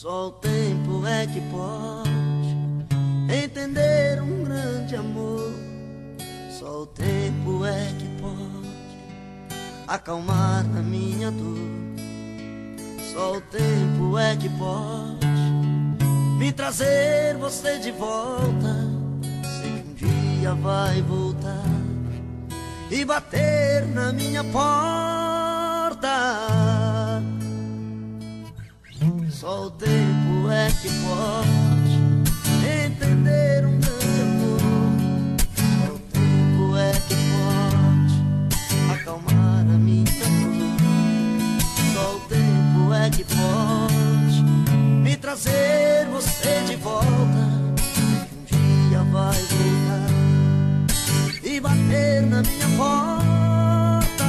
Só o tempo é que pode entender um grande amor. Só o tempo é que pode acalmar a minha dor. Só o tempo é que pode me trazer você de volta. Sei que um dia vai voltar e bater na minha porta. Que pode me trazer você de volta. Um dia vai voltar e bater na minha porta.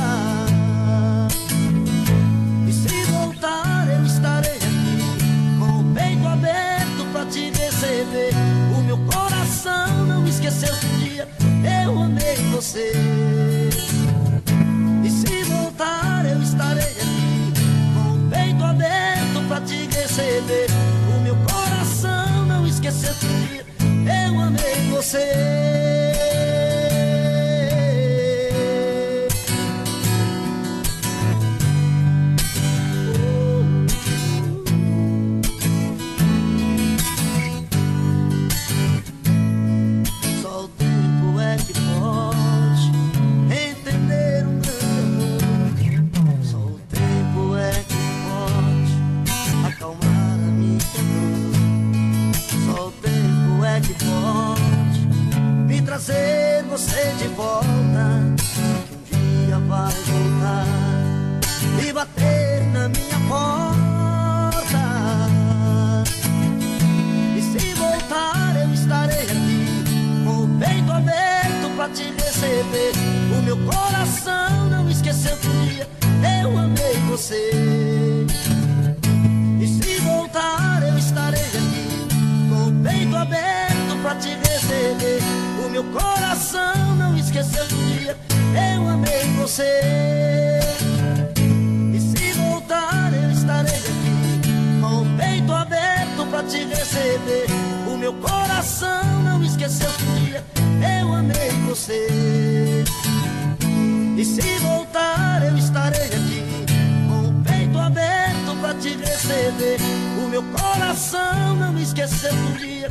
E se voltar, eu estarei aqui com o peito aberto pra te receber. O meu coração não esqueceu que um dia eu amei você. Que pode me trazer você de volta. Que um dia vai voltar e bater na minha porta. E se voltar, eu estarei aqui com o peito aberto pra te receber. O meu coração não esqueceu que um dia eu amei você. Meu coração não esqueceu que um dia eu amei você. E se voltar, eu estarei aqui com o peito aberto pra te receber. O meu coração não esqueceu que um dia eu amei você. E se voltar, eu estarei aqui com o peito aberto pra te receber. O meu coração não esqueceu que um dia